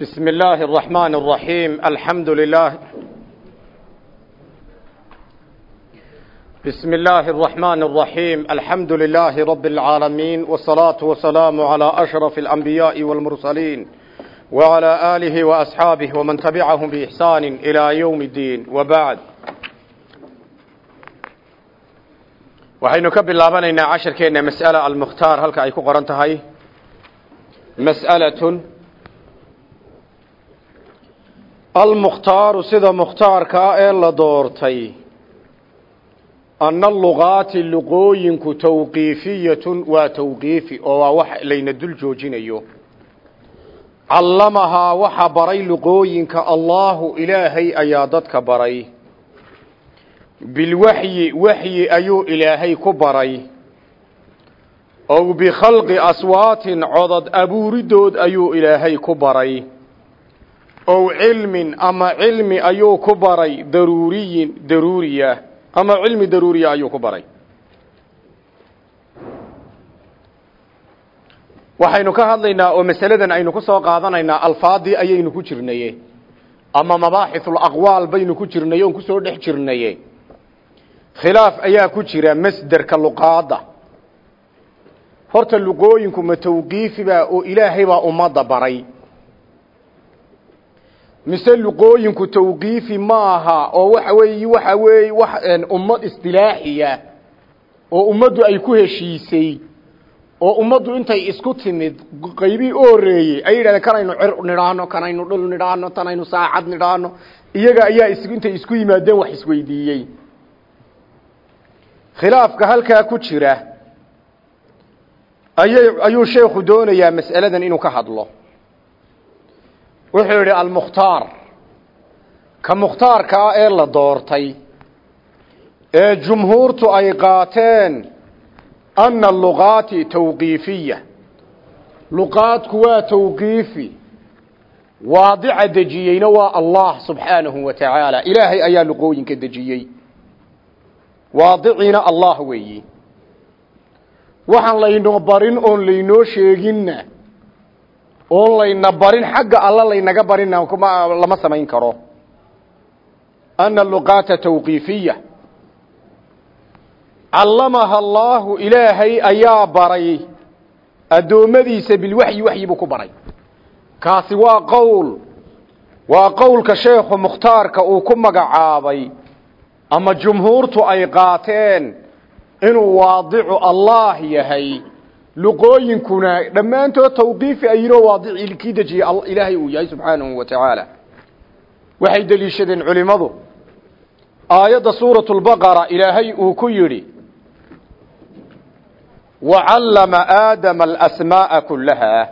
بسم الله الرحمن الرحيم الحمد لله بسم الله الرحمن الرحيم الحمد لله رب العالمين والصلاة والسلام على أشرف الأنبياء والمرسلين وعلى آله وأصحابه ومن تبعهم بإحسان إلى يوم الدين وبعد waxaynu ka bilaabanaynaa casharkeenna mas'ala almukhtaar halka ay ku qoran tahay mas'alatun almukhtaaru sida mukhtaarkaa ee la doortay. Anna luqaati luqooyinku tawqiifiyatun waa tawqiifi oo waa wax layna dul joojinayo. Callamahaa waxa baray luqooyinka allaahu ilaahay ayaa dadka baray. Bilwaxyi waxyi ayuu ilaahay ku baray. Ow bikhalqi aswaatin codod abuuridood ayuu ilaahay ku baray ow cilmin ama cilmi ayuu ku baray daruuriyin daruuriya ama cilmi daruuriya ayuu ku baray waxaynu ka hadlaynaa oo masaladan aynu ku soo qaadanaynaa alfaadii ayaynu ku jirnaye ama mabaaxithul aqwaal baynu ku jirnaye oon ku soo dhex jirnaye khilaaf ayaa ku jira masderka luqaadda horta luqooyinku ma tawqiifibaa oo ilaahay baa ummadda baray mise luqooyinku tawqiifi maaha oo waxa weeye waxa weeye wax ummad istilaaxiya oo ummaddu ay ku heshiisay oo ummaddu intay isku timid qaybii u horreeyey ay yidhahdeen kanaynu cir nidhaano kanaynu dhul nidhaano tanaynu saacad nidhaano iyaga ayaa is intay isku yimaadeen wax isweydiiyey. Khilaafka halkaa ku jira ayay ayuu sheekhu doonayaa mas'aladan inuu ka hadlo wuxuu yidhi almukhtaar. Ka mukhtaarka ah ee la doortay ee jumhuurtu ay qaateen anna luqaati tawqiifiya luqaadku waa tawqiifi waadica dejiyeyna waa allah subxaanahu wa tacaala ilaahay ayaa luqooyinka dejiyey. Waadiciina allah weeyi. Waxaan laynoo barin oon laynoo sheeginna oon layna barin xagga alla laynaga barina kuma lama samayn karo. Ana luqaata tawqiifiya callamaha allaahu ilaahay ayaa baray. Addoommadiisa bilwaxyi waxyi buu ku baray. Kaasi waa qowl. Waa qowlka sheekhu mukhtaarka uu ku magacaabay. Ama jumhuurtu ay qaateen inuu waadicu allah yahay luqooyinkuna dhammaantood tawqiifi ayinoo waadici kii dejiyey uu yahay subxaanahu wa tacaala. Waxay deliishadeen culimmadu. Aayadda suuratu lbaqara ilaahay uu ku yidhi wacallama aadama alasmaa'a kullahaa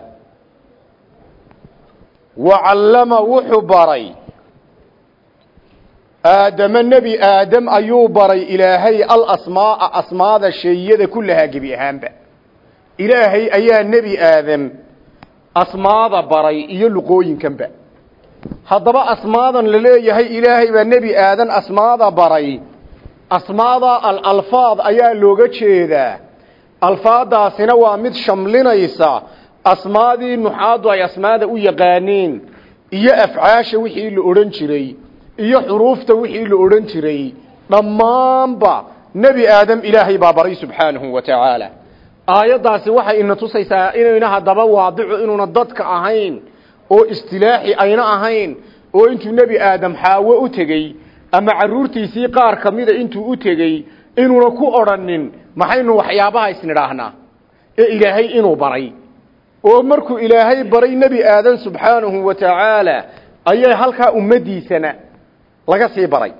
wacallama wuxuu baray aadamo nebi aadam ayuu baray ilaahay alasmaa'a asmaada sheeyada kullahaa gebi ahaanba ilaahay ayaa nebi aadam asmaada baray iyo luqooyinkanba. Haddaba asmaadan la leeyahay ilaahay baa nebi aadan asmaada baray. Asmaada alalfaad ayaa looga jeedaa. Alfaadaasina waa mid shamlinaysa. Asmaadii nuxaadu ay asmaada u yaqaaneen iyo afcaasha wixii la odhan jiray iyo xuruufta wixii la odhan jiray dhammaanba nebi aadam ilaahay baa baray subxaanahu wa tacaala aayaddaasi waxay ina tusaysaa inayna haddaba waadicu inuuna dadka ahayn oo istilaaxi ayna ahayn oo intuu nebi aadam xaawo u tegey ama carruurtiisii qaar ka mida intuu u tegey inuuna ku odrhanin maxaynu waxyaabaha isnidhaahnaa ee ilaahay inuu baray. Oo markuu ilaahay baray nebi aadan subxaanahu wa tacaala ayay halkaa ummaddiisana laga sii baray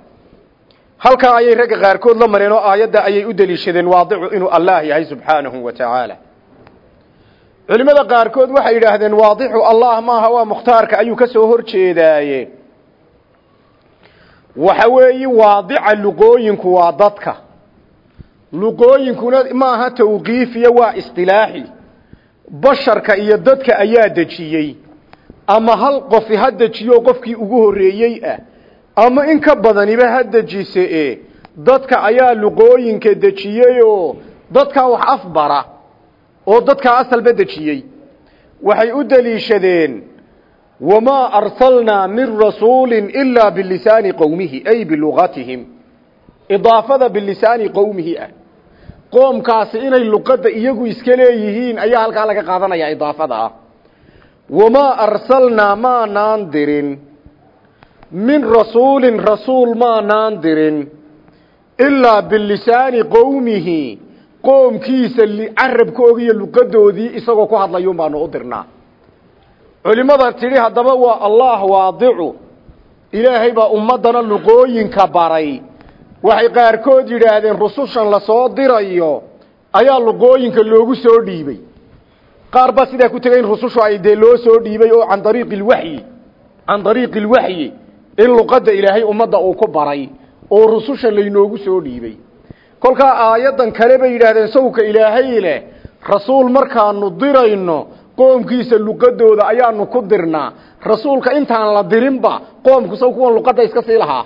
halkaa ayay ragga qaarkood la mareen oo aayadda ayay u deliishadeen waadicu inuu allah yahay subxaanahu wa tacaala culimmada qaarkood waxay yidhaahdeen waadixu allah maaha waa mukhtaarka ayuu ka soo hor jeedaaye. Waxa weeyi waadica luqooyinku waa dadka. Luqooyinkuna maaha tawqiifiya waa istilaaxi. Basharka iyo dadka ayaa dejiyey. Ama hal qofi ha dejiyo qofkii ugu horreeyey ah ama in ka badaniba ha dejise e dadka ayaa luqooyinka dejiyeyoo dadkaa wax afbara oo dadkaa asalba dejiyey. Waxay u deliishadeen wamaa arsalnaa min rasuulin ilaa bilisaani qowmihi ay bilugatihim idaafada bilisaani qowmihi ah. Qoomkaasi inay luqadda iyagu iska leeyihiin ayaa halkaa laga qaadanaya idaafada. Ah wamaa arsalnaa maanaan dirin min rasuulin rasuul maanaan dirin ilaa bilisaani qowmihi qoomkiisa carabkooga iyo luqadoodii isagoo ku hadlayuun baanu u dirnaa. Culimada tidhi haddaba waa allah waadicu. Ilaahay baa ummaddana luqooyinka baray. Waxay qaarkood yidhaahdeen rusushan la soo dirayo ayaa luqooyinka loogu soo dhiibay. Qaar ba sidaa ku tegay in rusushu ay dee loo soo dhiibay oo can ariiqi lwaxyi can ariiqi lwaxyi in luqadda ilaahay ummadda uu ku baray oo rususha laynoogu soo dhiibay. Kolkaa aayaddan kale bay yidhaahdeen sawka ilaahay leh rasuul markaanu dirayno qoomkiisa luqadooda ayaanu ku dirnaa. Rasuulka intaan la dirinba qoomku saw kuwan luqadda iska sii lahaa.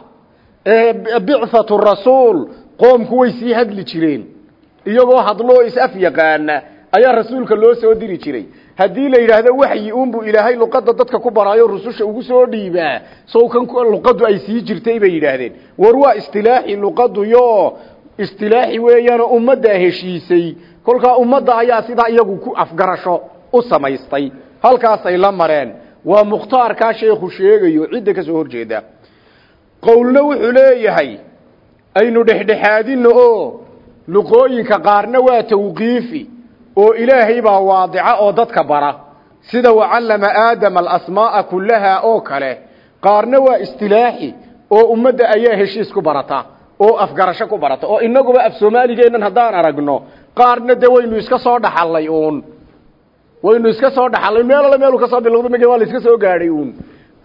Bicatu rasuul qoomku way sii hadli jireen. Iyagoo hadloo is-af yaqaana ayaa rasuulka loo soo diri jiray haddii la yidhaahdo waxyi uunbuu ilaahay luqadda dadka ku baraayo rususha ugu soo dhiibaa sawkan luqaddu ay sii jirtay bay yidhaahdeen. War waa istilaaxi luqaduyo istilaaxi weeyaanoo ummaddaa heshiisay. Kolkaa ummadda ayaa sidaa iyagu ku afgarasho u samaystay. Halkaasay la mareen. Waa mukhtaarkaa sheekhu sheegayo cidda ka soo horjeeda. Qowlna wuxuu leeyahay aynu dhexdhexaadino oo luqooyinka qaarna waa tawqiifi oo ilaahay baa waadica oo dadka bara. Sida wacallama aadama alasmaa'a kullaha oo kale qaarna waa istilaaxi oo ummadda ayaa heshiis ku barata oo afgarasho ku barata oo inaguba af soomaaligeennan haddaan aragno qaarna de waynu iska soo dhaxallay uun. Waynu iska soo dhaxallay meel alle meelu ka soo bilowda mage waa la iska soo gaadhay uun.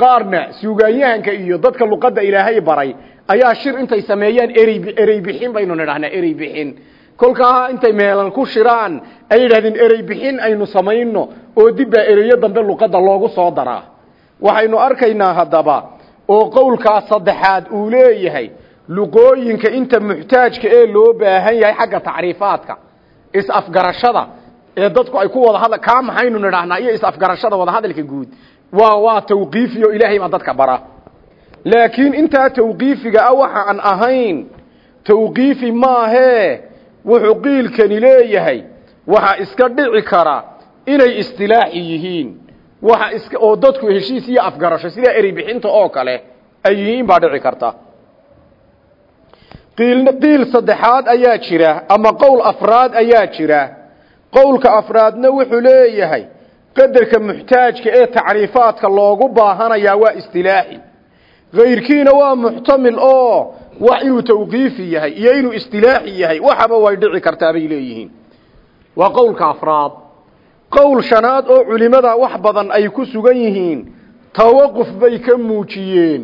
Qaarna suugaanyahanka iyo dadka luqadda ilaahay baray ayaa shir intay sameeyaan erey erey bixin baynu nidhahnaa erey bixin kolkaa intay meelal ku shiraan ay yidhahdeen erey bixin aynu samayno oo dib baa ereyo dambe luqadda loogu soo daraa. Waxaynu arkaynaa haddaba oo qowlkaas saddexaad uu leeyahay luqooyinka inta muxtaajka ee loo baahan yahay xagga tacriifaadka is-afgarashada ee dadku ay ku wada hadla kaa maxaynu nidhahnaa iyo is-afgarashada wada hadalka guud. Waa waa tawqiifiyo ilaahay baa dadka bara. Laakiin intaa tawqiifiga ah waxa aan ahayn tawqiifi maahee wuxuu qiilkani leeyahay waxa iska dhici kara inay istilaaxi yihiin. Waxa iska oo dadku heshiis iyo afgarasho sida erey bixinta oo kale ay yihiin baa dhici karta. Qiil qiil saddexaad ayaa jira ama qowl afraad ayaa jira. Qowlka afraadna wuxuu leeyahay qadarka muxtaajka ee tacriifaadka loogu baahanayaa waa istilaaxi kayrkiina waa muxtamil oo wax inuu tawqiifi yahay iyo inuu istilaaxi yahay waxaba way dhici kartaa bay leeyihiin. Waa qowlka afraad. Qowl shanaad oo culimada wax badan ay ku sugan yihiin tawaquf bay ka muujiyeen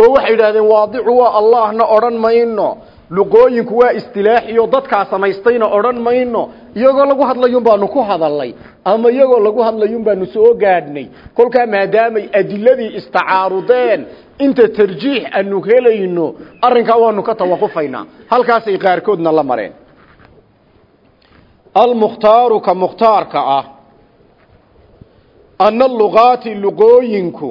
oo waxay yidhahdeen waadicu waa allahna odhan mayno luqooyinku waa istilaaxiyo dadkaa samaystayna odhan mayno. Iyagoo lagu hadlayun baanu ku hadalnay ama iyagoo lagu hadlayun baanu soo gaadhnay. Kolkaa maadaamay adiladii istacaarudeen inta tarjiix aanu helayno arrinkaa waanu ka tawaqufaynaa. Halkaasay qaarkoodna la mareen. Almukhtaaru ka mukhtaarka ah ana luqaati luqooyinku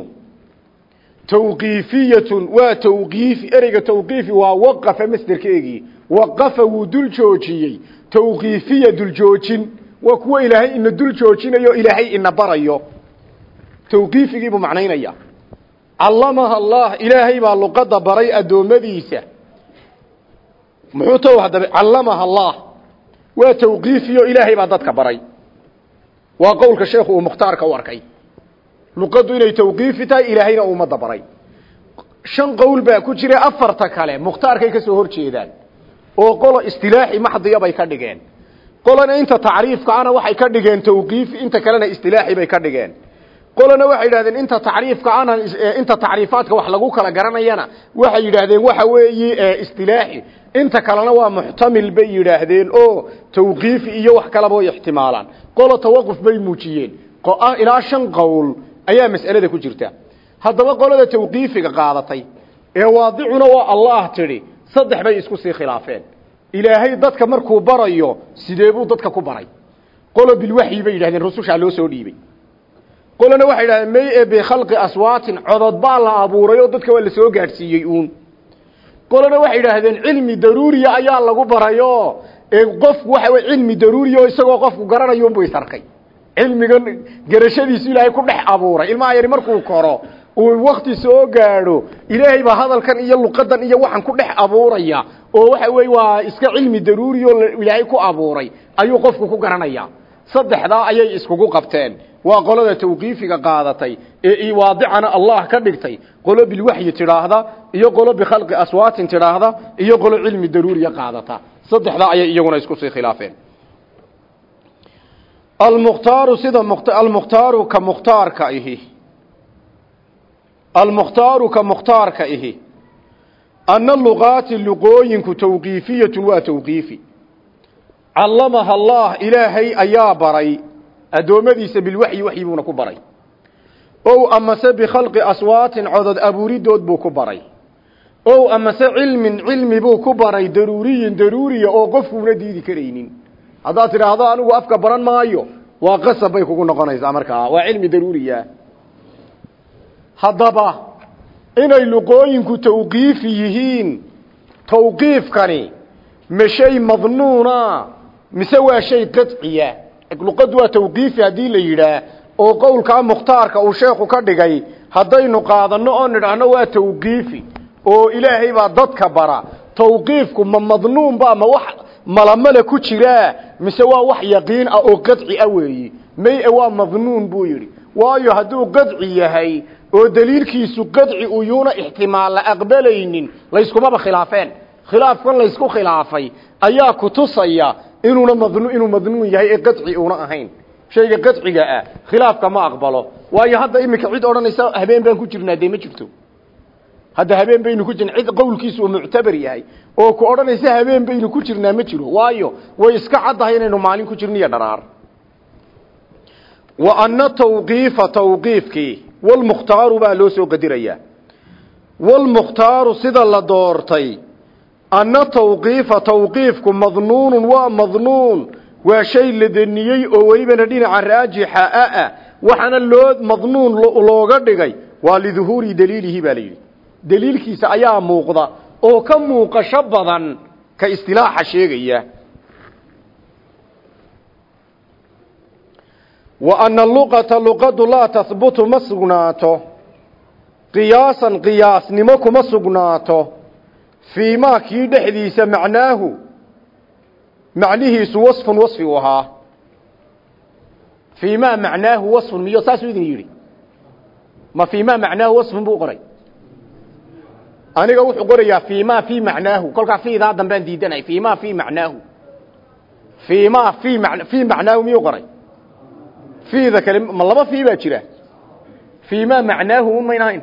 tawqiifiyatun waa tawqiifi ereyga tawqiifi waa waqafa masderkeegii waqafa wuu dul joojiyey. Tawqiifiya duljoojin waa kuwa ilaahay ina dul joojinayo ilaahay ina barayo. Tawqiifigii buu macnaynaya callamaha allah ilaahay baa luqadda baray addoommadiisa. Muxuu ta haddaba callamaha allah. Waa tawqiifiyo ilaahay baa dadka baray. Waa qowlka sheekhu uu mukhtaarka u arkay luqaddu inay tawqiifi tahay ilaahayna uu ummadda baray shan qowl baa ku jira afarta kale mukhtaarkay ka soo hor oo qolo istilaaxi maxdiya bay ka dhigeen. Qolana inta tacriifka ana waxay ka dhigeen tawqiifi inta kalena istilaaxi bay ka dhigeen. Qolana waxay yidhahdeen inta tacriifka ana inta tacriifaadka wax lagu kala garanayana waxay yidhaahdeen waxa weeye istilaaxi inta kalena waa muxtamil bay yidhaahdeen oo tawqiifi iyo wax kalaba way ixtimaalaan. Qolo tawaquf bay muujiyeen. Ilaa shan qowl ayaa mas'alada ku jirta. Haddaba qolada tawqiifiga qaadatay ee waadicuna waa allah tidhi saddex bay isku sii khilaafeen. Ilaahay dadka markuu barayo sidee buu dadka ku baray? Qolo bilwaxyi bay yidhahdeen rusushaa loo soo dhiibay. Qolana waxay yidhahdeen may e bikhalqi aswaatin codod baa la abuuray oo dadka waa la soo gaadhsiiyey uun. Qolana waxay yidhaahdeen cilmi daruuriya ayaa lagu barayo. Qofku waxa wey cilmi daruuriya oo isagoo qofku garanayunbu isarkay cilmigan garashadiisu ilaahay ku dhex abuuray. Ilmaha yari markuu koro uu wakti soo gaadho ilaahay baa hadalkan iyo luqadan iyo waxaan ku dhex abuuraya. Oo waxa wey waa iska cilmi daruuri oo ilaahay ku abuuray. Ayuu qofku ku garanaya saddexdaa ayay iskugu qabteen. Waa qolada tawqiifiga qaadatay ee waadicana allah ka dhigtay. Qolo bilwaxyi tidhaahda iyo qolo bikhalqi aswaatin tidhaahda iyo qolo cilmi daruuriya qaadata. Saddexdaa ayay iyaguna isku sii khilaafeen almukhtaaru sida almukhtaaru ka mukhtaarka ihi. Almukhtaaru ka mukhtaarka ihi. Anna luqaati luqooyinku tawqiifiyatun waa tawqiifi callamaha allah ilaahay ayaa baray. Addoommadiisa bilwaxyi waxyi buuna ku baray. Ow amase bikhalqi aswaatin codod abuuridood buu ku baray. Ow amase cilmin cilmi buu ku baray daruuriyin daruuriya oo qofkuuna diidi karaynin haddaad tidhaahdo anigu afka baran maayo. Waa qasab bay kugu noqonaysaa markaa waa cilmi daruuriya. Haddaba inay luqooyinku tawqiifi yihiin tawqiifkani ma shay madnuuna mise waa shay qadciya? Luqaddu waa tawqiifi haddii la yidhaah oo qowlkaa mukhtaarka uu sheekhu ka dhigay haddaynu qaadanno oo nidhaahno waa tawqiifi oo ilaahay baa dadka bara tawqiifku ma madnuun ba ma wax malamale ku jiraa mise waa wax yaqiin ah oo qadci ah weeyi. May-e waa madnuun buu yidhi. Waayo hadduu qadci yahay oo daliilkiisu qadci uyuuna ixtimaal la aqbalaynin layskumaba khilaafeen. Khilaafkan laysku khilaafay ayaa kutusaya inuuna madnu inuu madnuun yahay ee qadci uuna ahayn. Shayga qadciga ah khilaafka ma aqbalo. Waayo hadda iminka cid odhanaysa habeen baan ku jirnaa dee ma jirto hadda habeen baynu ku jirna cid qowlkiisu uu muctabar yahay oo ku odhanaysa habeen baynu ku jirnaa ma jiro. Waayo way iska caddahay inaynu maalin ku jirno iyo dharaar. Wa anna tawqiifa tawqiifkii walmukhtaaru baa loo soo qadirayaa walmukhtaaru sida la doortay anna tawqiifa tawqiifku madnuunun waa madnuun. Waa shay la deniyey oo welibana dhinaca raajixa ah waxaana loo madnuun looga dhigay. Waa liduhuuri daliilihi baa la daliilkiisa ayaa muuqda oo ka muuqasho badan ka istilaaxa sheegaya. Wa anna luqata luqadu laa tahbutu ma sugnaato. Qiyaasan qiyaasnimo kuma sugnaato. Fii maa kii dhexdiisa macnaahu macnihiisu wasfun wasfi u ahaa. Fii maa macnaahu wasfun miyo saasuu idin yidhi. Ma fii maa macnaahu wasfun buu qoray aniga wuxuu qorayaa fii ma fii macnaahu. Kolkaa fiidaa dambaan diidanay fii ma fii macnaahu. Fii ma fii ma fii macnaahu miyuu qoray? Fiida kale laba fii jira. Fii ma macnaahu un mayn ahayn.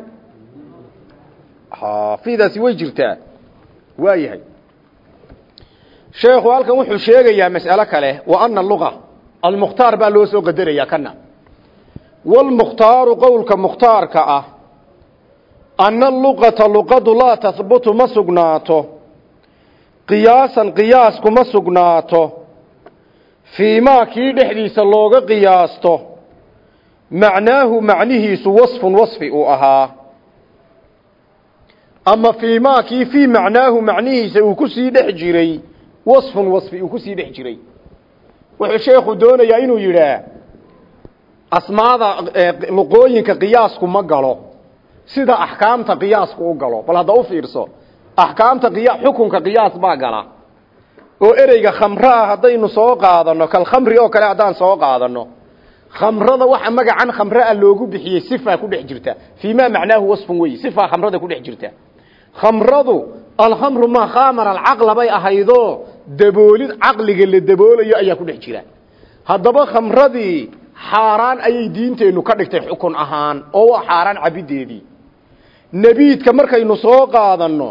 Fiidaasi way jirtaa. Waa sheekhu halkan wuxuu sheegayaa mas'alo kale wa ana luga almukhtaar baa loo soo qadaraya kana walmukhtaaru qowlka mukhtaarka ah anna luqata luqadu laa tahbutu ma sugnaato. Qiyaasan qiyaas kuma sugnaato. Fii maa kii dhexdiisa looga qiyaasto macnaahu macnihiisu wasfun wasfi uu ahaa. Ama fii maa kii fii macnaahu macnihiisa uu ku sii dhex jiray wasfun wasfi uu ku sii dhex jiray. Wuxuu sheekhu doonayaa inuu yidhaah asmaada luqooyinka qiyaasku ma galo sida axkaamta qiyaasku u galo. Bal hadda u fiirso axkaamta xukunka qiyaas baa gala. Oo ereyga khamraa haddaynu soo qaadano kalkhamri oo kale haddaan soo qaadano khamrada waxa magacan khamraa loogu bixiyey sifa ku dhex jirta. Fii ma macnaahu wasfun wey sifa khamrada ku dhex jirta. Khamradu alkhamru maa khamara alcaqla bay ahaydoo daboolid caqliga la daboolayo ayaa ku dhex jira. Haddaba khamradii xaaraan ayay diinteennu ka dhigtay xukun ahaan oo waa xaaraan cabideedii nebiidka markaynu soo qaadanno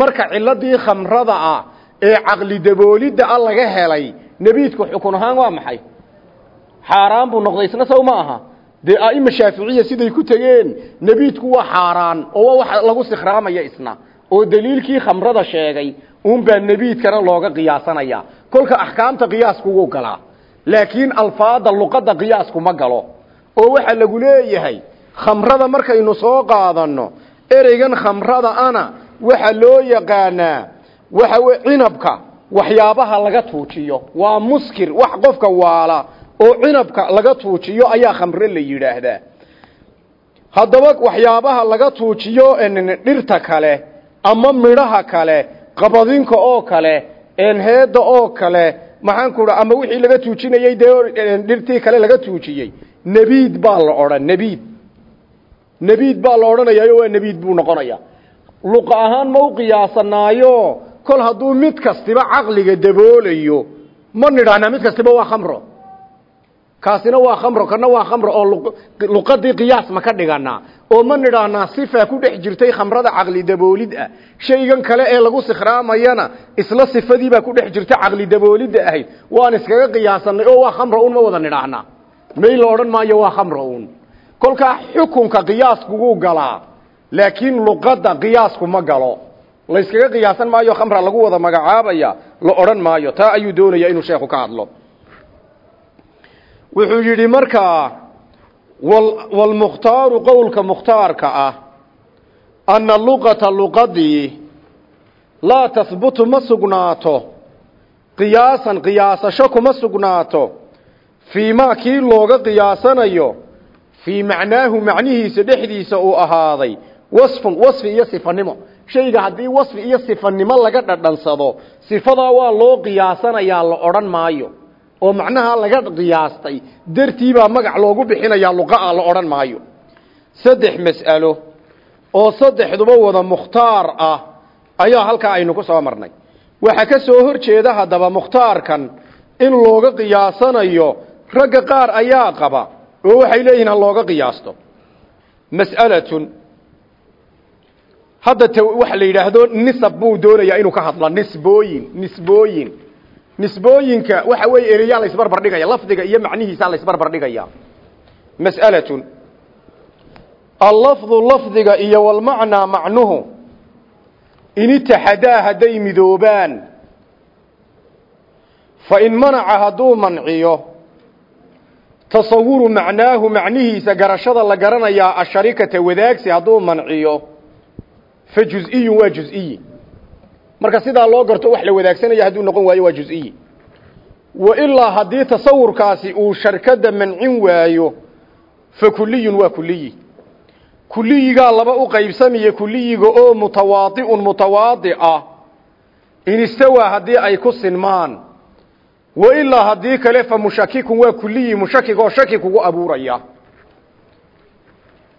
marka ciladii khamrada ah ee caqli daboolidda a laga helay nebiidku xukun ahaan waa maxay? Xaaraan buu noqday isna saw ma aha. Dee aima shaaficiya siday ku tegeen nebiidku waa xaaraan oo waa wax lagu sikhraamaya isna oo daliilkii khamrada sheegay unbaa nebiidkana looga qiyaasanaya. Kolka axkaamta qiyaasku wuu galaa laakiin alfaada luqadda qiyaasku ma galo. Oo waxaa lagu leeyahay khamrada markaynu soo qaadanno ereygan khamrada ana waxaa loo yaqaanaa waxa wey cinabka waxyaabaha laga tuujiyo. Waa muskir wax qofka waala oo cinabka laga tuujiyo ayaa khamre la yidhaahdaa. Haddaba waxyaabaha laga tuujiyo dhirta kale ama midhaha kale qabadinka oo kale enheedda oo kale maxaan ku ama wixii laga tuujinayey dee dhirtii kale laga tuujiyey nebiid baa la odhan nebiid nebiid baa la odhanayaayo waa nebiid buu noqonaya luqa ahaan ma u qiyaasanaayo kol hadduu mid kastiba caqliga daboolayo ma nidhahnaa mid kastiba waa khamro. Kaasina waa khamro kana waa khamro oo luqadii qiyaas ma ka dhiganaa. Oo ma nidhaahnaa sifa ku dhex jirtay khamrada caqli daboolid ah. Shaygan kale ee lagu sikhraamayana isla sifadiibaa ku dhex jirta caqli daboolidda ahayd waan iskaga qiyaasanay oo waa khamro un ma wada nidhaahnaa may la odhan maayo waa khamro un kolkaa xukunka qiyaaskugu galaa laakiin luqadda qiyaasku ma galo. Layskaga qiyaasan maayo khamra lagu wada magacaabaya la odhan maayo taa ayuu doonaya inuu sheekhu ka hadlo. Wuxuu yidhi markaa walmukhtaaru qowlka mukhtaarka ah anna luqata luqadii laa tahbutu ma sugnaato qiyaasan qiyaasasho kuma sugnaato fii maa kii looga qiyaasanayo fii macnaahu macnihiisa dhexdiisa uu ahaaday wasfun wasfi iyo sifanimo shayga haddii wasfi iyo sifanimo laga dhadhansado sifadaa waa loo qiyaasanayaa la odhan maayo. Oo macnaha laga qiyaastay dartiibaa magac loogu bixinayaa luqaa la odhan maayo. Saddex mas'alo oo saddexduba wada mukhtaar ah ayaa halkaa aynu ku soo marnay. Waxaa ka soo hor jeeda haddaba mukhtaarkan in looga qiyaasanayo ragga qaar ayaa qaba oo waxay leeyihiin ha looga qiyaasto. Mas'alatun hadda t waxa la yidhaahdo nisab buu doonayaa inuu ka hadla. Nisbooyin nisbooyin. Nisbooyinka waxa weeye ereyaa la isbarbar dhigaya lafdiga iyo macnihiisa la isbarbar dhigaya mas'alatun allafdu lafdiga iyo walmacnaa macnuhu in itaxadaa hadday midoobaan. Fa in manaca hadduu manciyo tasawuru macnaahu macnihiisa garashada la garanayaa asharikata wadaagsi hadduu manciyo. Fa juz-iyun waa juz-iyi marka sidaa loo garto wax la wadaagsanaya hadduu noqon waayo waa juz-iyi wa ilaa haddii tasawurkaasi uu sharkada mancin waayo fa kuliyun waa kuliyi kuliyigaa laba u qaybsamaya kuliyiga oo mutawaadi'un mutawaadi ah in istawaa haddii ay ku sinmaan wa ilaa haddii kale fa mushakikun waa kuliyi mushakik oo shaki kugu abuuraya.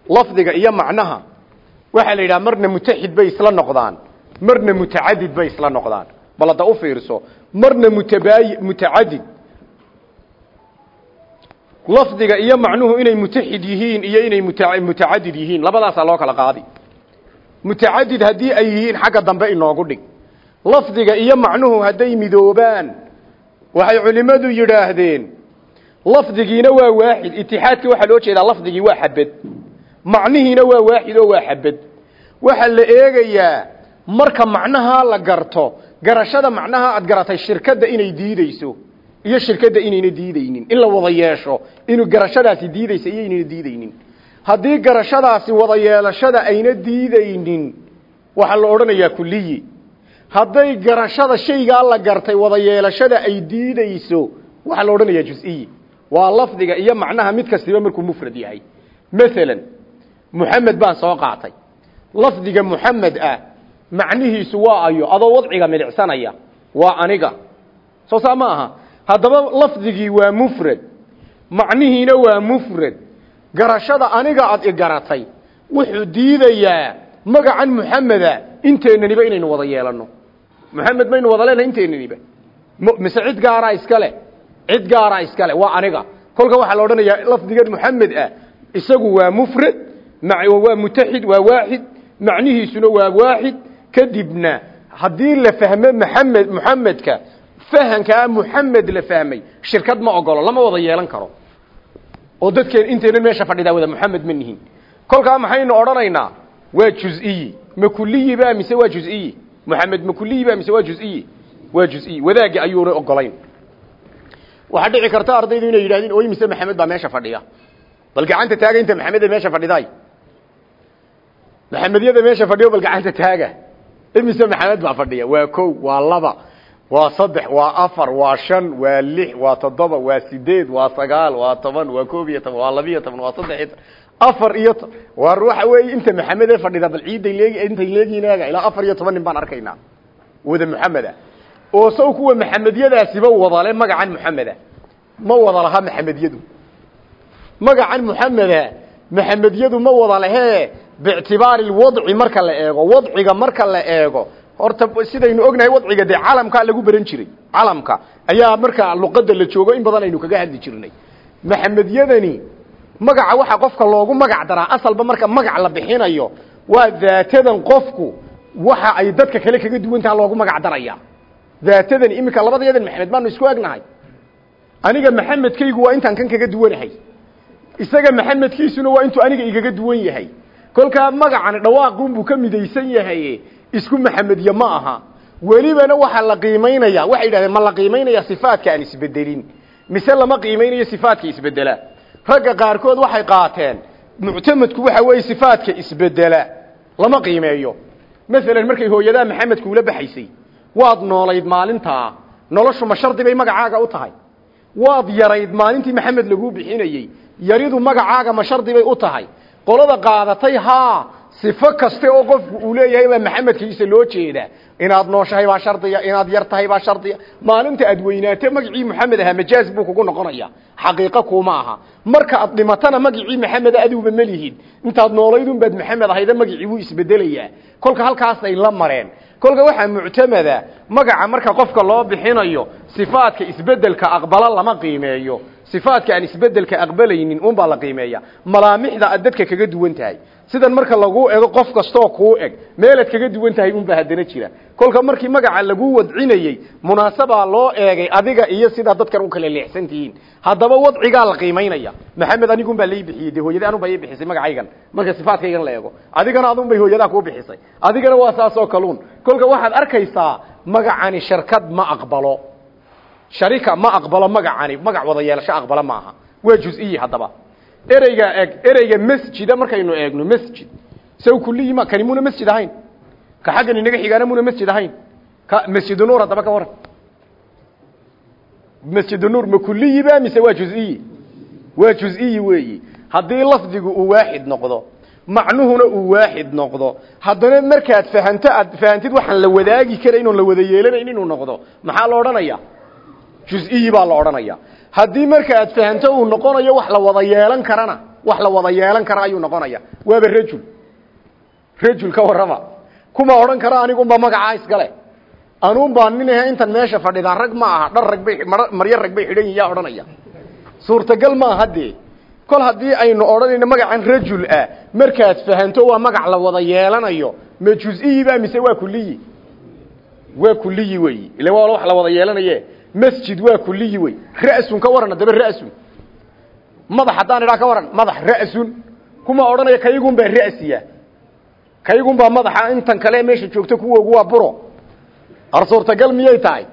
Lafdiga iyo macnaha. Waxaa la yidhaha marna mutaxid bay isla noqdaan. Marna mutacadid bay isla noqdaan. Bal hadda u fiirso marna mutabaayi mutacadid. Lafdiga iyo macnuhu inay mutaxid yihiin iyo inay mutacadid yihiin. Labadaasaa loo kala qaadi. Mutacadid haddii ay yihiin xagga dambe inoogu dhig. Lafdiga iyo macnuhu hadday midoobaan waxay culimmadu yidhaahdeen lafdigiina waa waaxid. Itixaadka waxaa loo jeedaa lafdigii waa xabad. Macnihiina waa waaxid oo waa xabad. Waxaa la eegayaa marka macnahaa la garto garashada macnaha aad garatay shirkadda inay diideyso iyo shirkadda inayna diideynin in la wada yeesho inuu garashadaasi diideysa iyo inayna diideynin haddii garashadaasi wada yeelashada ayna diideynin waxaa la odhanayaa kuliyi hadday garashada shaygaa la gartay wada yeelashada ay diideyso waxaa la odhanayaa jus-iyi waa lafdiga iyo macnaha mid kastiba markuu mufrad yahay. Maalan muxamed baan soo qaatay. Lafdiga muxamed ah macnihiisu waa ayo adoo wadciga milicsanaya waa aniga. Soo saa ma aha. Haddaba lafdigii waa mufrad macnihiina waa mufrad. Garashada aniga aad i garatay wuxuu diidayaa magacan muxameda inteennaniba inaynu wada yeelanno muxamed maynu wada leenahay inteennaniba mise cid gaaraa iskale cid gaaraa iskale waa aniga. Kolka waxaa la odhanayaa lafdigan muxamed ah. Isagu waa mufrad waa mutaxid waa waaxid macnihiisuna waa waaxid kadibna haddii la fahmo maxamed muxamedka fahankaa muxamed la fahmay shirkad ma ogolo lama wada yeelan karo. Oo dadkeen intaynan meesha fadhidaa wada muxamed ma nihin. Kolkaa maxaynu odhanaynaa waa juz-iyi ma kuliyi ba mise waa juz-iyi ma kuliyi ba mise waa juz-iyi waa juz-iyi wadaagga ayuuna ogolayn. Waxaa dhici karta ardaydu inay yidhahdeen oy mise maxamed baa meesha fadhiya. Bal gacanta taaga inta maxameda meesha fadhiday. Maxamedyada meesha fadhiyo bal gacanta taaga. Imise maxamed baa fadhiya. Waa ko waa laba waa saddex waa afar waa shan waa lix waa toddoba waa sideed waa sagaal waa toban waa koob iyo toban waa labiyo toban waa saddex afar iyo waa waxa weeye inta maxamede fadhida bal ciiday leegi intay leegiinaaga ilaa afar iyo toban nin baan arkaynaa. Wada maxameda. Oo saw kuwa maxamedyadaasiba wadale magacan maxameda. Ma wada laha maxamedyadu magacan maxameda maxamedyadu ma wada lehe biictibaari marka la eego wadciga marka la eego. Horta sidaynu ognahay wadciga dee calamka lagu baran jiray. Calamka. Ayaa marka luqada la joogo in badan aynu kaga hadli jirnay. Maxamedyadani magaca waxa qofka loogu magac daraa asalba marka magac la bixinayo waa daatadan qofku waxa ay dadka kale kaga duwan taha loogu magac daraya. Daatadan iminka labadayadan maxamed baanu isku egnahay. Aniga maxamedkaygu waa intaan kan kaga duwanahay. Isaga maxamedkiisuna waa intuu aniga igaga duwan yahay. Kolkaa magacani dhawaaqunbuu ka midaysan yahay isku maxamedye ma aha. Welibana waxaa la qiimaynaya waxay yidhahdeen ma la qiimaynaya sifaadka aan isbedelin. Mise lama qiimaynayo sifaadka isbedela ragga qaarkood waxay qaateen muctamadku waxa weeye sifaadka isbedela lama qiimeeyo. Masalan markay hooyadaa maxamedku ula baxaysay waad noolayd maalintaa noloshu ma shardi bay magacaaga u tahay. Waad yarayd maalintii maxamed laguu bixinayey yaridu magacaaga ma shardi bay u tahay. Qolada qaadatay haa sifo kaste oo qofku uu leeyahay baa maxamedkiisa loo jeeda. Inaad nooshahay baa shardiya inaad yar tahay baa shardiya. Maalinta aad weynaate magacii maxamed ahaa majaaz buu kugu noqonaya. Xaqiiqo kuma aha. Marka aad dhimatana magacii maxamed aduuba malihid intaad noolaydun baad maxamed ahayda magacii buu isbedelayaa kolka halkaasay la mareen. Kolka waxaa muctamada magaca marka qofka loo bixinayo sifaadka isbeddelka aqbala lama qiimeeyo. Sifaadka aan isbeddelka aqbalaynin unbaa la qiimeeya. Malaamixda aad dadka kaga duwan tahay sidan marka lagu ego qof kastoo kuu eg meelaad kaga duwan tahay unbaa haddana jira. Kolka markii magaca lagu wadcinayey munaasabaa loo eegay adiga iyo sidaa dadkan u kala leexsan tihiin. Haddaba wadcigaa la qiimaynaya maxamed anigun baa lay bixiyey dee hooyada anun baa ii bixisay magacaygan. Marka sifaadkaygan la eego. Adigana adun bay hooyadaa kuu bixisay. Adigana waa saasoo kaluun. Kolka waxaad arkaysaa magacani sharkad ma aqbalo. Sharika ma aqbalo magacani. Magac wada yeelasho aqbalo maaha. Waa juz-iyi haddaba ereyga eg ereyga masjida markaynu eegno masjid. Saw kuliyi ma kani muna masjid ahayn. Ka xaggan inaga xigaana muna masjid ahayn. Ka masjidu nuur haddaba ka waran masjidu nuur ma kuliyi ba mise waa juz-iyi waa juz-iyi weeyi. Haddii lafdigu uu waaxid noqdo macnuhuna uu waaxid noqdo haddana markaad fahanto aad fahantid waxaan la wadaagi karayn oon la wada yeelanayn inuu noqdo maxaa la odhanaya juz-iyi baa la odhanaya haddii marka aad fahanto uu noqonayo wax la wada yeelan karana wax la wada yeelan kara ayuu noqonaya. Waaba rajul. Rajul ka warrama kuma odhan kara anigunba magacaa iskale. Anuun baa nin ahe intan meesha fadhidaa rag ma aha dhar rag bay maryo rag bay xidhan yihiin yaa suurtagal ma aha dee kol haddii aynu odhanayno magacan rajul ah markaad fahanto waa magac la wada yeelanayo ma juz-iyi ba mise waa kuliyi waa kuliyi weyi ila waa wax la wada yeelanaye masjid waa kuliyi wey ra'sun ka waran haddaba ra'sun. Madax haddaan idhaa ka waran madax ra'sun. Kuma odhanaya kaygun baa ra'siya. Kaygun baa madaxa intan kale meesha joogto kuwoogu waa buro. Ar suurtagal miyay tahay?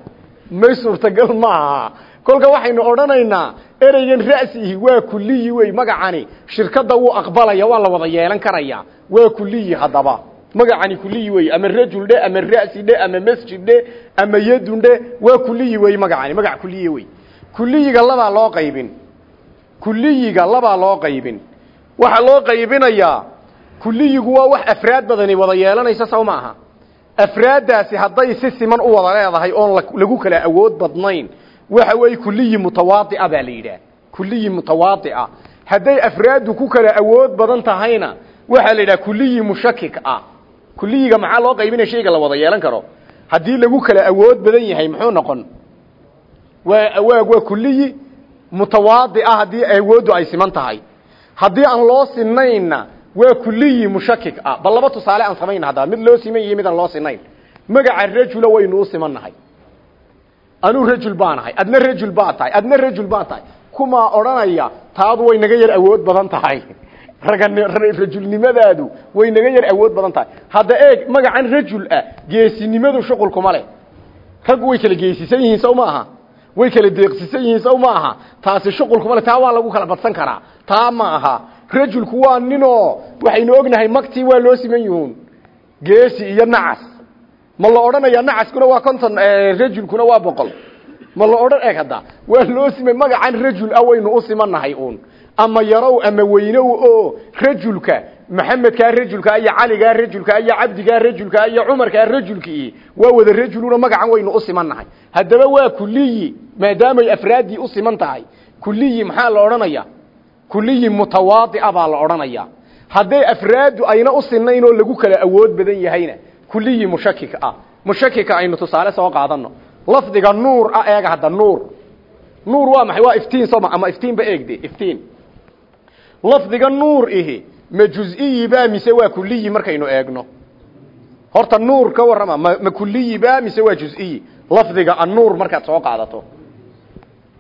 May suurtagal maaha kolka waxaynu odhanaynaa ereygan ra'sihi waa kuliyi wey magacani. Shirkadda wuu aqbalaya waa la wada yeelan karaya. Waa kuliyi haddaba magacani kuliyi wey ama rajul dhe ama ra'si dhe ama masjid dhe ama yadun dhe waa kuliyi wey magacani magac kuliyi wey. Kuliyiga labaa loo qaybin. Kuliyiga labaa loo qaybin. Waxaa loo qaybinayaa kuliyigu waa wax afraad badani wada yeelanaysa saw ma aha. Afraaddaasi hadday si siman u wada leedahay oon lagu kala awood badnayn waxa weeye kuliyi mutawaadi'a baa la yidhaah kuliyi mutawaadi'a. Hadday afraaddu ku kala awood badan tahayna waxaa la yidhaha kuliyi mushakik ah kuliyiga maxaa loo qaybinaya shayga la wada yeelan karo? Haddii lagu kala awood badan yahay muxuu noqon? Waa waa waa kuliyi mutawaadi ah haddii awooddu ay siman tahay. Haddii aan loo sinaynna waa kuliyi mushakik ah. Bal laba tusaale aan samayna haddaba mid loo siman yahiy mid aan loo sinayn. Magaca rajula waynu u simannahay anuu rajul baanahay adna rajul baa tahay. Adna rajul baa tahay. Kumaa odhanaya taadu way naga yar awood badan tahay rajulnimadaadu way naga yar awood badan tahay. Hadda eeg magacan rajul ah geesinimadu shuqul kuma leh. Raggu way kala geesisan yihiin sow ma way kala deeqsisan yihiin sow ma aha. Taasi shuqulkuma taa waa lagu kala badsan karaa. Taa ma aha. Rajulku waa ninoo. Waxaynu ognahay magtii waa loo siman yihuun geesi iyo nacas ma la odhanayaa nacaskuna waa konton rajulkuna waa boqol. Ma la odhan eg hadda. Waa loo simay magacan rajul ah waynu u simanahay uun ama yarow ama weynow oo rajulka maxamedkaa rajulkaa iyo caligaa rajulkaa iyo cabdigaa rajulkaa iyo cumarkaa rajulkii waa wada rajuluna magacan waynu u simannahay haddaba waa kuliyi maadaamay afraaddii u siman tahay. Kuliyi maxaa la odhanaya? Kuliyi mutawaadica baa la odhanaya. Hadday afraaddu ayna u sinayn oo lagu kala awood badan yahayna kuliyi mushakik ah. Mushakika aynu tusaale soo qaadano lafdiga nuur ah eega hadda nuur. Nuur waa maxay? Waa iftiin sooma ama iftiinba eegde iftiin lafdiga nuur ihi ma juz-iyi ba mise waa kuliyi markaynu eegno? Horta nuur ka warrama ma ma kuliyi ba mise waa juz-iyi lafdiga annuur markaad soo qaadato.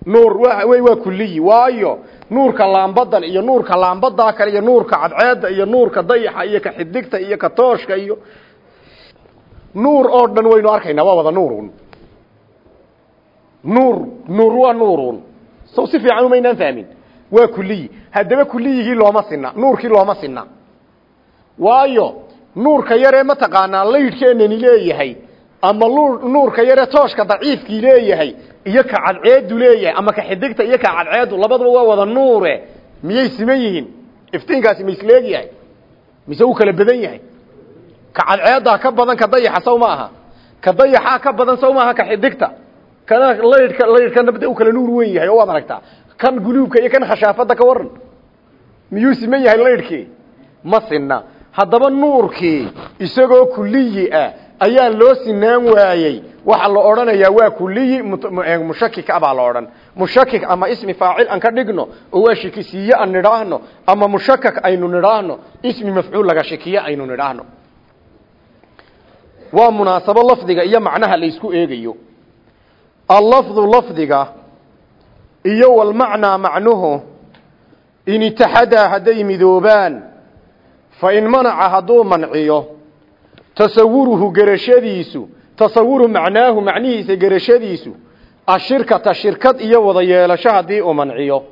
Nuur wa wey waa kuliyi waayo nuurka laambadan iyo nuurka laambadaa kale iyo nuurka cadceedda iyo nuurka dayaxa iyo ka xidigta iyo ka tooshka iyo nuur oo dhan waynu arkaynaa waa wada nuurun. Nuur nuur waa nuurun. Sow si fiican umaynaan fahmin waa kuliyi haddaba kuliyigii looma sinna. Nuurkii looma sinna. Waayo nuurka yaree mataqaanaa laydhkeenani leeyahay ama nuurka yaree tooshka daciifkii leeyahay iyo ka cadceedu leeyahay ama ka xidigta iyo ka cadceedu labadaba waa wada nuure. Miyay siman yihiin? Iftiinkaasi ma isleegyahay mise wuu kala badan yahay? Ka cadceedaa ka badan ka dayaxa saw ka dayaxaa ka badan saw maaha ka xidigta. Kana laydhka laydhkana u kala nuur weyn oo waad aragtaa kan guluubka iyo kan khashaafada ka waran miyuu siman yahay laydhkii ma sinna. Haddaba nuurkii isagoo kuliyi ah ayaa loo sinaan waayey. Waxaa la odhanayaa waa kuliyi mushakik ah baa la odhan. Mushakik ama ismi faacil aan ka dhigno oo waa shikisiye aan nidhaahno ama mushakak aynu nidhaahno ismi mafcuul laga shikiye aynu nidhaahno. Waa munaasabo lafdiga iyo macnaha la isku eegayo. Allafdu lafdiga iyo walmacnaa macnuhu in itaxadaa hadday midoobaan fa in manaca hadduu manciyo tasawuruhu gerashadiisu tasawuru macnaahu macnihiisa gerashadiisu ashirkata shirkad iyo wada yeelasho haddii uu manciyo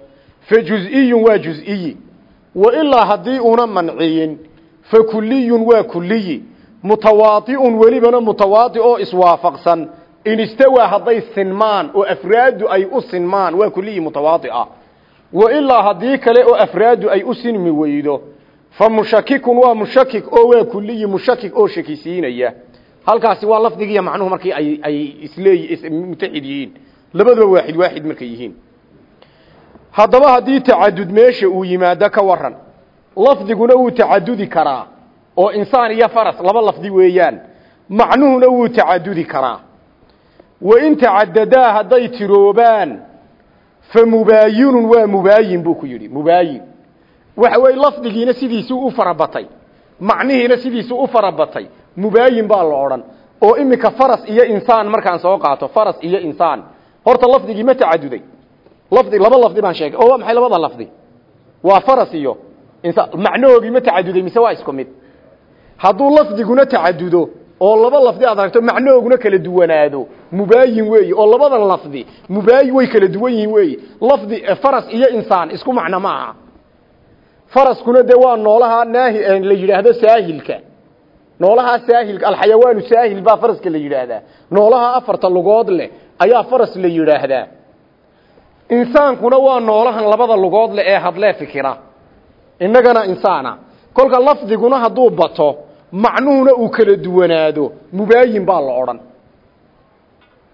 fa juz-iyun waa juz-iyi wa ilaa haddii una manciyin fa kuliyun waa kuliyi mutawaadi'un welibana mutawaadi oo iswaafaqsan in istawaa hadday sinmaan oo afraadu ay u sinmaan waa kuliyi mutawaadi'a. Wa ilaa haddii kale oo afraadu ay u sinmi weydo fa mushakikun waa mushakik oo waa kuliyi mushakik oo shakisiinaya. Halkaasi waa lafdigiiyo macnuhu markii ay ay isleey mutaxid yihiin. Labaduba waaxid waaxid markay yihiin. Haddaba haddii tacadud meesha uu yimaado ka waran lafdiguna wuu tacadudi karaa oo insaan iyo faras laba lafdi weeyaan macnuhuna wuu tacadudi karaa wain tacadadaa hadday tiroobaan fa mubaayinun waa mubaayin buu ku yidhi mubaayin. Waxa weeye lafdigiina sidiisuu u farabatay macnihiina sidiisuu u farabatay mubaayin baa la odhan. Oo iminka faras iyo insaan markaan soo qaato faras iyo insaan. Horta lafdigii ma tacaduday. Lafdi laba lafdi baan sheegay. Oo waa maxay labada lafdi? Waa faras iyo insaan. Macnahoogii ma tacaduday mise waa isku mid. Hadduu lafdiguna tacadudo oo laba lafdi aad aragto macnahooguna kala duwanaado mubaayin weeye oo labada lafdi mubaayin way kala duwan yihiin weeye lafdi faras iyo insaan isku macno ma aha. Faraskuna dee waa noolaha naahi la yidhaahdo saahilka. Noolaha saahilka alxayawaanu saahil baa faraska la yidhaahdaa. Noolaha afarta lugood leh ayaa faras la yidhaahdaa. Insaankuna waa noolahan labada lugood leh ee hadlee fikira. Innagana insaana. Kolka lafdiguna hadduu bato macnuhuna uu kala duwanaado. Mubaayin baa la odhan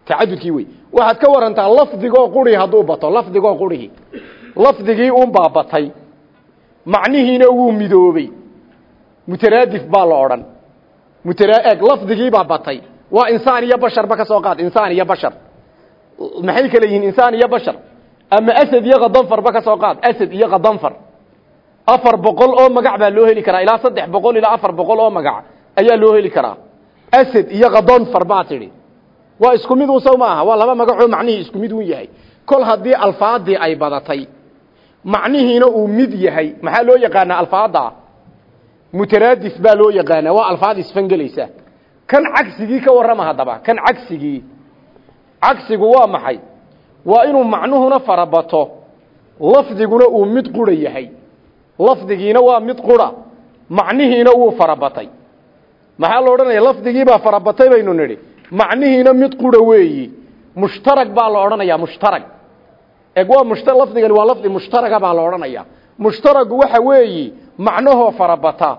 tacadudkii wey. Waxaad ka warantaa lafdigoo quri hadduu bato lafdigoo qurihi lafdigii unbaa batay. Macnihiina wuu midoobey mutaraadif baa la odhan. Mutaraeg lafdigiibaa batay. Waa insaan iyo basharba ka soo qaad insaan iyo bashar. Maxay kale yihiin insaan iyo bashar? Ama asad iyo kadanfarba ka soo qaad asad iyo kadanfar afar boqol oo magac baa loo heli karaa ilaa saddex boqol ilaa afar boqol oo magac ayaa loo heli karaa. Asad iyo kadanfar baa tidhi waa isku mid un sow maaha. Waa laba magacoo macnihii isku mid un yahay. Kol haddii alfaadii ay badatay macnihiina uu mid yahay maxaa loo yaqaanaa alfaada mutaraadif baa loo yaqaanaa. Waa alfaad isfangelaysa. Kan cagsigii ka warrama haddaba kan cagsigii? Cagsigu waa maxay? Waa inuu macnuhuna farabato lafdiguna uu mid qura yahay. Lafdigiina waa mid qura macnihiina wuu farabatay. Maxaa la odhanaya lafdigiibaa farabatay baynu nidhi macnihiina mid qura weeyi. Mushtarag baa la odhanayaa mushtarag eg waa mushta lafdigani waa lafdi mushtaraga baa la odhanaya mushtaragu waxa weeyi macnahoo farabata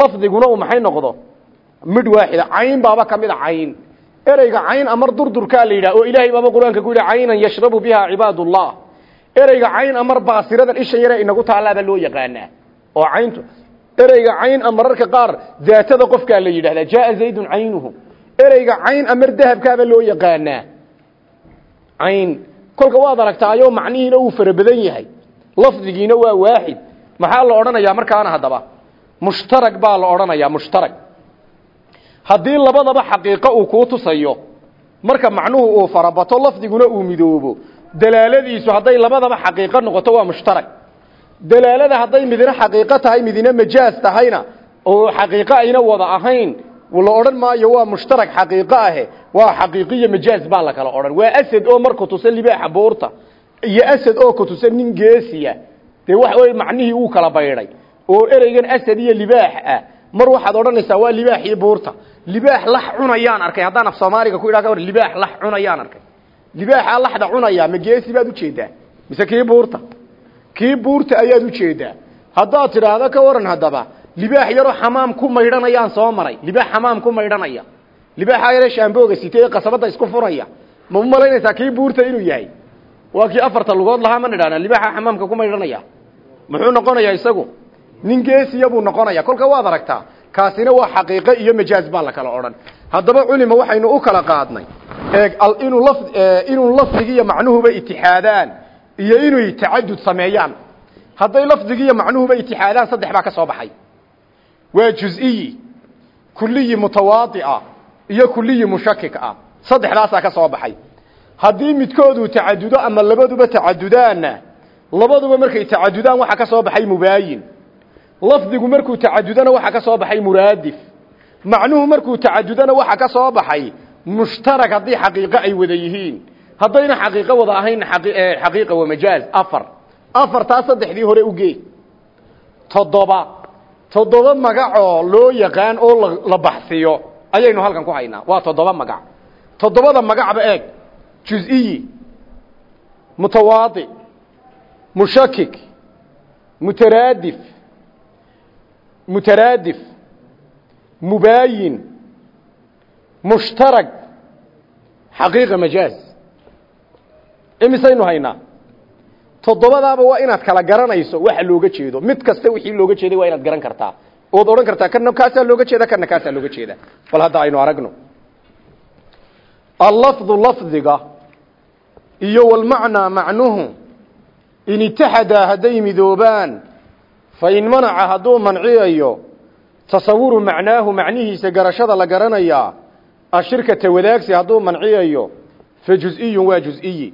lafdiguna uu maxay noqdo? Mid waaxida. Cayn baaba ka mid a cayn. Ereyga cayn amar durdurkaa la yidhaha oo ilaahay baaba qur'aanka ku yidhi caynan yashrabu biha cibaadullah ereyga cayn amar baasiradan isha yare inagu taalaabaa loo yaqaanaa. Oo cayntu ereyga cayn a mararka qaar daatada qofkaa la yidhahdaa jaaa zaydun caynuhu ereyga cayn amar dahabkaaba loo yaqaanaa. Cayn kolka waad aragtaayoo macnihiina uu fara badan yahay. Lafdigiina waa waaxid maxaa la odhanayaa markaana haddaba? Mushtarag baa la odhanayaa mushtarag haddii labadaba xaqiiqo uu kuu tusayo marka macnuhu uu farabato lafdiguna uu midoobo. Dalaaladiisu hadday labadaba xaqiiqo noqoto waa mushtarag dalaalada hadday midina xaqiiqo tahay midina majaaz tahayna oo xaqiiqo ayna wada ahayn la odhan maayo waa mushtarag xaqiiqo ahe waa xaqiiqiyo majaaz baa la kala odhan. Waa asad oo marku tusa libaaxa buurta iyo asad oo ku tusa nin geesiya dee waxa wey macnihii uu kala baydhay. Oo ereygan asad iyo libaax ah. Mar waxaad odhanaysaa waa libaax iyo buurta. Libaax lax cunayaan arkay. Haddaan af soomaaliga ku idhaa ka war libaax lax cunayaan arkay. Libaaxaa laxda cunaya ma geesi baad u jeedaa mise kii buurta? Kii buurta ayaad u jeedaa haddaad tidhaahdo ka waran libaax yaroo xamaam ku maydhanayaan soo maray. Libaax xamaam ku maydhanaya. Libaaxaa yaree shaambooga sitay ee qasabadda isku furaya. Ma u malaynaysaa kii buurta inuu yahay? Waa kii afarta lugood lahaa ma nidhahna libaaxa xamaamka ku maydhanaya. Muxuu noqonayaa isagu? Nin geesiya buu noqonaya. Kolka waad aragtaa kaasina waa xaqiiqo iyo majaaz baa la kala odhan. Haddaba culima waxaynu u kala qaadnay. Inuu laf inuu lafdigi iyo macnuhuba itixaadaan iyo inay tacadud sameeyaan. Hadday lafdigi iyo macnuhuba itixaadaan saddex baa ka soo baxay waa juz-iyi kuliyi mutawaadica iyo kuliyi mushakik ah. Saddexdaasaa ka soo baxay. Haddii midkooduu tacadudo ama labaduba tacadudaanna labaduba markay tacadudaan waxaa ka soo baxay mubaayin. Lafdigu markuu tacadudana waxaa ka soo baxay muraadif. Macnuhu markuu tacadudana waxaa ka soo baxay mushtarag haddii xaqiiqo ay wada yihiin. Haddayna xaqiiqo wada ahaynna xaqiiqa waa majaaz afar. Afartaa saddexdii hore ugee toddoba toddoba magacoo loo yaqaan oo la baxsiyo ayaynu halkan ku haynaa. Waa toddoba magac. Toddobada magacba eeg. Juz-iyi mutawaadic mushakik mutaraadif mutaraadif mubaayin mushtarag xaqiiqa majaaz. Imisaynu haynaa toddobadaaba waa inaad kala garanayso waxa looga jeedo. Mid kasta wixii looga jeeday waa inaad garan kartaa. Ood odhan kartaa kana kaasaa looga jeeda kana kaasaa looga jeeda. Bal hadda aynu aragno. Allafdu lafdiga iyo walmacnaa macnuhu in itaxadaa hadday midoobaan fain manaca hadduu manciyayo tasawuru macnaahu macnihiisa garashada la garanayaa ashirkata wadaagsi hadduu manciyayo fa juz-iyun waa juz-iyi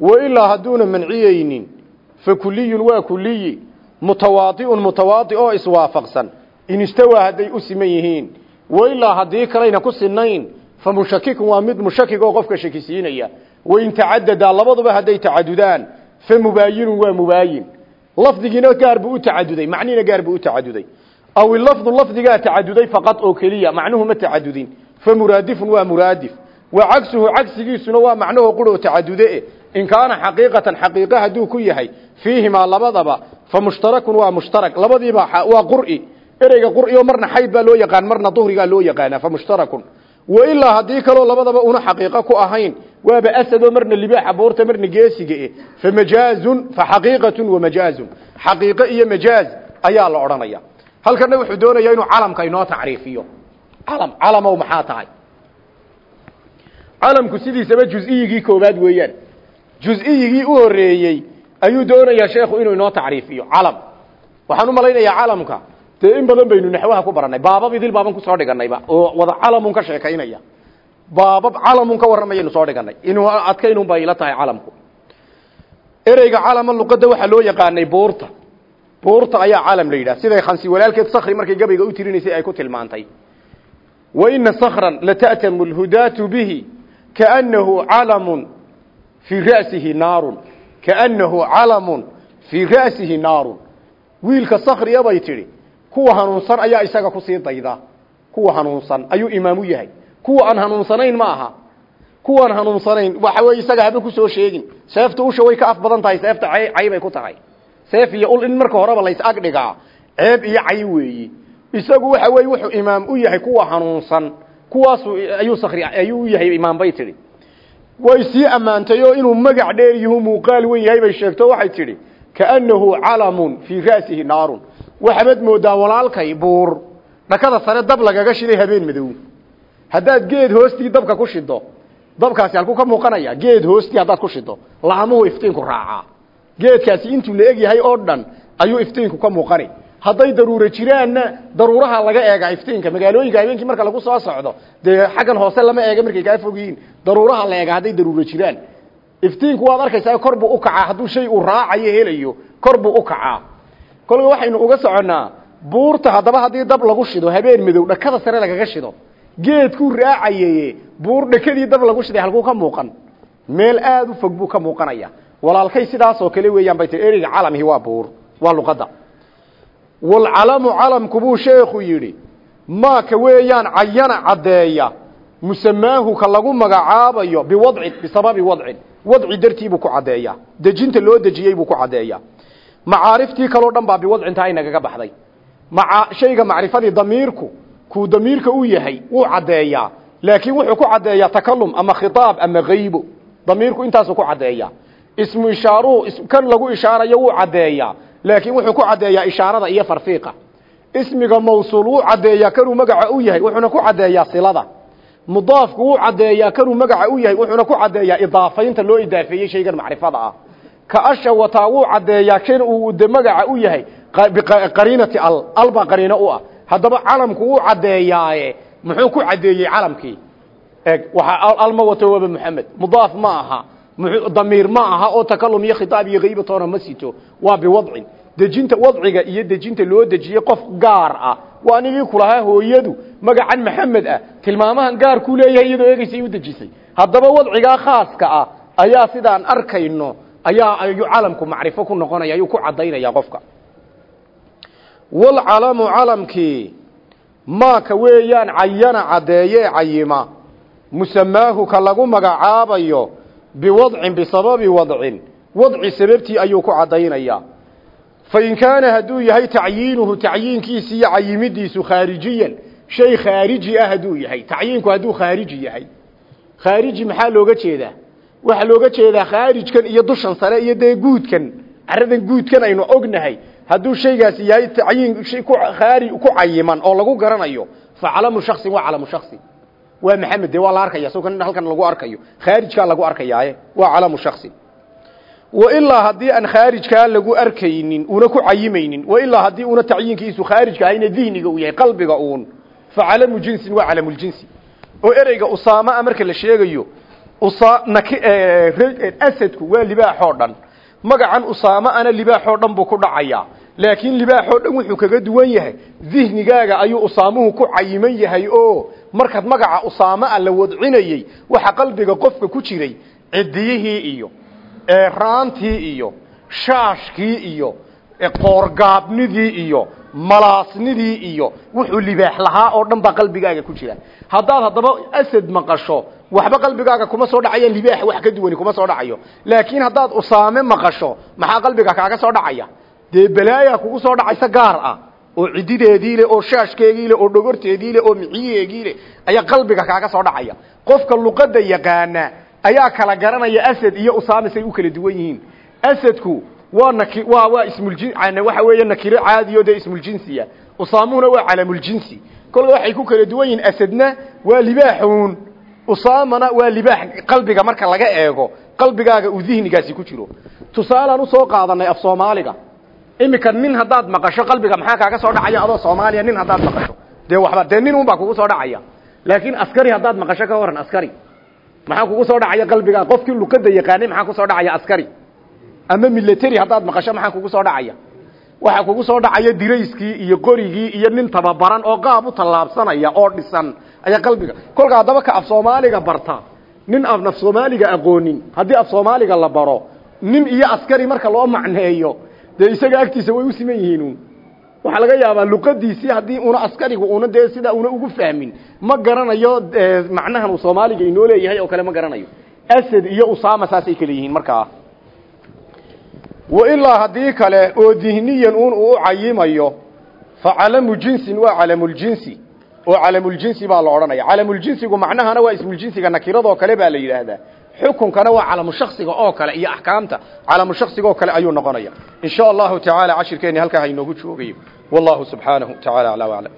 wailaa hadduuna manciyeynin fa kuliyun waa kuliyi mutawaadiun mutawaadi oo iswaafaqsan in istawaa hadday u siman yihiin wailaa haddii kalayna ku sinayn fa mushakikun waa mid mushakig oo qofka shakisiinaya wain tacadadaa labaduba hadday tacadudaan fa mubaayinun waa mubaayin lafdigiina gaar buu u tacaduday macnihiina gaar buu u tacaduday aw ilafdu lafdigaa tacaduday faqad oo keliya macnuhu ma tacadudin fa waa muraadif wa cagsigiisuna waa macnaho quroo tacadude in kaana xaqiiqatan xaqiiqa hadduu ku yahay fiihimaa labadaba fa mushtarakun waa mushtarak. Labadiiba waa qur'i. Ereyga qur'i oo marna xayd loo yaqaan marna duhrigaa loo yaqaanaa fa mushtarakun. Wailaa haddii kaloo labadaba una xaqiiqo ku ahayn waaba asadoo marna libaaxa boorta marna geesiga eh. Fa majaazun fa xaqiiqatun wa majaazun. Xaqiiqo iyo majaaz ayaa la odhanaya. Halkana wuxuu doonayaa inuu calamka inoo tacriifiyo. Calam calamow maxaa tahay? Calamku sidiisaba juz-iyigii koobaad weeyaan juz-iyigii u horeeyey ayuu doonayaa sheekhu inuu inoo tacriifiyo calam. Waxaan u malaynayaa calamka dee in badan baynu naxwaha ku baranay baabab idil baaban ku soo dhiganayba oo wada calamun ka sheekaynaya. Baabab calamun ka warramayaynu soo dhiganay inuu adkaynun bay ila tahay calamku. Ereyga calama luqadda waxaa loo yaqaanay buurta buurta ayaa calam la yidhaha siday khansi walaalkeed sakri markay gabayga u tirinaysay ay ku tilmaantay. Wa ina sakran lata'tamu lhudaatu bihi kaannahu calamun fii ra'sihi naarun kaannahu calamun fii ra'sihi naarun wiilka sakriya bay tidhi kuwa hanuunsan ayaa isaga ku sii dayda kuwa hanuunsan ayuu imaamu yahay kuwa aan hanuunsanayn ma aha kuwaan hanuunsanayn waxa weeye isaga haba ku soo sheegin seefta usha way ka af badan tahay seefta cay bay ku tahay seef iyo ul in marka horeba lays ag dhigaa ceeb iyo cay weeyi isagu waxa weeye wuxuu imaam u yahay kuwa hanuunsan kuwaasu ayuu sakri ayuu u yahay imaam tidhi way sii ammaantay oo inuu magac dheer yahu muuqaal weyn yahay bay sheegto waxay tidhi kaannahu calamun fii ra'sihi naarun. Waxaad moodaa walaalkay buur. Dhakada sare dab lagaga shiday habeen madow. Haddaad geed hoostii dabka ku shido dabkaasi halkuu ka muuqanaya geed hoostii haddaad ku shido laamuhu iftiinku raacaa geedkaasi intuu la eg yahay oo dhan ayuu iftiinku ka muuqani hadday daruuro jiraanna daruuraha laga eega iftiinka magaalooyinka habeenkii marka lagu soo socdo dee xaggan hoose lama eega markay kaa fog yihiin daruuraha la eega hadday daruuro jiraan. Iftiinku waad arkaysaa kor buu u kacaa hadduu shay uu raacayo helayo kor buu u kacaa. Kolka waxaynu uga soconnaa buurta haddaba haddii dab lagu shido habeen madow dhakada sare lagaga shido geedkuu raacayaye buur dhakadii dab lagu shiday halkuu ka muuqan meel aada u fog buu ka muuqanaya. Walaalkay sidaasoo kale weeyaan bay tii ereyga waa buur waa luqadda walcalamu calamku buu sheekhu yidhi maaka weeyaan cayana caddeeya musamaahu ka lagu magacaabayo biwadcin bisababi wadcin wadci dartii buu ku caddeeyaa dejinta loo dejiyey buu ku caddeeyaa macaariftii kaloo dhan baa biwadcintaa inagaga baxday shayga macrifadii damiirku kuu damiirka u yahay wuu caddeeyaa laakiin wuxuu ku caddeeyaa takalum ama khitaab ama haybo damiirku intaasuu ku caddeeyaa ismu ishaaruhu kan lagu ishaarayo wuu laakiin wuxuu ku caddeeyaa ishaarada iyo farfiiqa ismiga mawsuul wuu caddeeyaa kanuu magaca u yahay wuxuuna ku caddeeyaa silada mudaafku wuu caddeeyaa kanuu magaca u yahay wuxuuna ku caddeeyaa idaafaynta loo idaafeeyey shaygan macrifada ah ka asha wataa wuu caddeeyaa kan uu de magaca u yahay biqariinati al al baa qariino u ah haddaba calamku wuu caddeeyaaye muxuu ku caddeeyey calamkii eg waxaa alma wato waba maxamed mudaaf ma aha damiir ma aha oo takalum iyo khitaab iyo hayba toona ma sito. Waa biwadcin. Dejinta wadciga iyo dejinta loo dejiyey qof gaar ah. Waa anigii kulahaa hooyadu magacan maxamed ah tilmaamahan gaar ku leeyahay iyadoo eegaysay u dejisay. Haddaba wadcigaa khaaska ah ayaa sidaan arkayno ayaa ayuu calamku macrifo ku noqonaya ayuu ku cadaynaya qofka. Walcalamu calamkii maaka weeyaan cayana caddeeye cayima. Musamaahu ka lagu magacaabayo biwadcin bisababi wadcin. Wadci sababtii ayuu ku caddaynayaa. Fain kaana hadduu yahay tacyiinuhu tacyiinkiisi iyo cayimidiisu khaarijiyan shay khaariji ah hadduu yahay. Tacyiinku hadduu khaariji yahay. Khaariji maxaa looga jeedaa? Waxaa looga jeedaa khaarijkan iyo dushan sare iyo dee guudkan. Caradan guudkan aynu ognahay. Hadduu shaygaasi yahay tacyiin ku cayiman oo lagu garanayo fa calamu shaksin waa calamu shaksin waa maxamed dee waa la arkaya so kan halkan lagu arkayo. Khaarijkaa lagu arkayaaye. Waa calamu shaksin wailaa haddii aan khaarijkaa lagu arkaynin una ku cayimaynin wailaa haddii una tacyiinkiisu khaarijka ahayna dihniga uu yahay qalbiga uun. Fa calamu jinsin waa calamuljinsi oo ereyga usaama marka la sheegayo asadku waa libaaxoo dhan. Magacan usaama ana libaaxoo dhan buu ku dhacayaa. Laakiin libaaxoo dhan wuxuu kaga duwan yahay. Dihnigaaga ayuu usaamuhu ku cayiman yahay oo markaad magaca usaama a la wadcinayey waxa qalbiga qofka ku jiray cidiyihii iyo raantii iyo shaashkii iyo qoorgaabnidii iyo malaasnidii iyo wuxuu libaax lahaa oo dhan baa qalbigaaga ku jira. Haddaad haddaba asad maqasho waxba qalbigaaga kuma soo dhacayaan libaax wax ka duwani kuma soo dhacayo. Laakiin haddaad usaame maqasho maxaa qalbiga kaaga soo dhacaya? Dee balaayaa kugu soo dhacaysa gaar ah oo cidideedii le oo shaashkeegii le oo dhogorteedii le oo mixiyeegii le ayaa qalbiga kaaga soo dhacaya. Qofka luqadda yaqaana ayaa kala garanaya asad iyo usaame say u kala duwan yihiin. Asadku waa naki waa waa ismuljin waxa weeye nakiro caadiyo dee ismuljinsiya usaamuhuna waa calamuljinsi kolka waxay ku kala duwan yihiin asadna waa libaaxuun. Usaamana waa libaax qalbiga marka laga eego qalbigaaga uu dihnigaasi ku jiro. Tusaalaan u soo qaadanay af soomaaliga imika nin haddaad maqasho qalbiga maxaa kaaga soo dhacaya? Adoo soomaaliya nin haddaad maqasho. Dee waxba dee nin unbaa kugu soo dhacaya. Laakiin askari haddaad maqasho ka waran askari. Maxaa kugu soo dhacaya qalbigaa qofkii luqada yaqaanay maxaa ku soo dhacaya? Askari. Ama military haddaad maqasho maxaa kugu soo dhacaya? Waxaa kugu soo dhacaya dirayskii iyo qorigii iyo nin tababaran oo qaab u tallaabsanaya oo dhisan ayaa qalbiga. Kolka haddaba ka af soomaaliga barta nin af naf soomaaliga aqoonin. Haddii af soomaaliga la baro nin iyo askari marka loo macneeyo dee isaga agtiisa way u siman yihiin waxaa laga yaabaa luqadiisii haddii una askarigu una dee sidaa una ugu fahmin ma garanayo macnahan uu soomaaliga inoo leeyahay oo kale ma garanayo. Asad iyo usama saasay kale yihiin markaa wailaa haddii kale oo dihniyan un uu u cayimayo fa calamu jinsin waa calamuljinsi oo calamuljinsi baa la odhanaya. Calamuljinsigu macnahana waa ismuljinsiga nakiradoo kale baa la yidhaahdaa xukunkana waa calamu shaksiga oo kale iyo axkaamta. Calamu shaksiga oo kale ayuu noqonaya. In sha allahu tacaala cashirkeeni halkaa ha inoogu joogayo wallahu subxaanahu tacaala aclaa waclam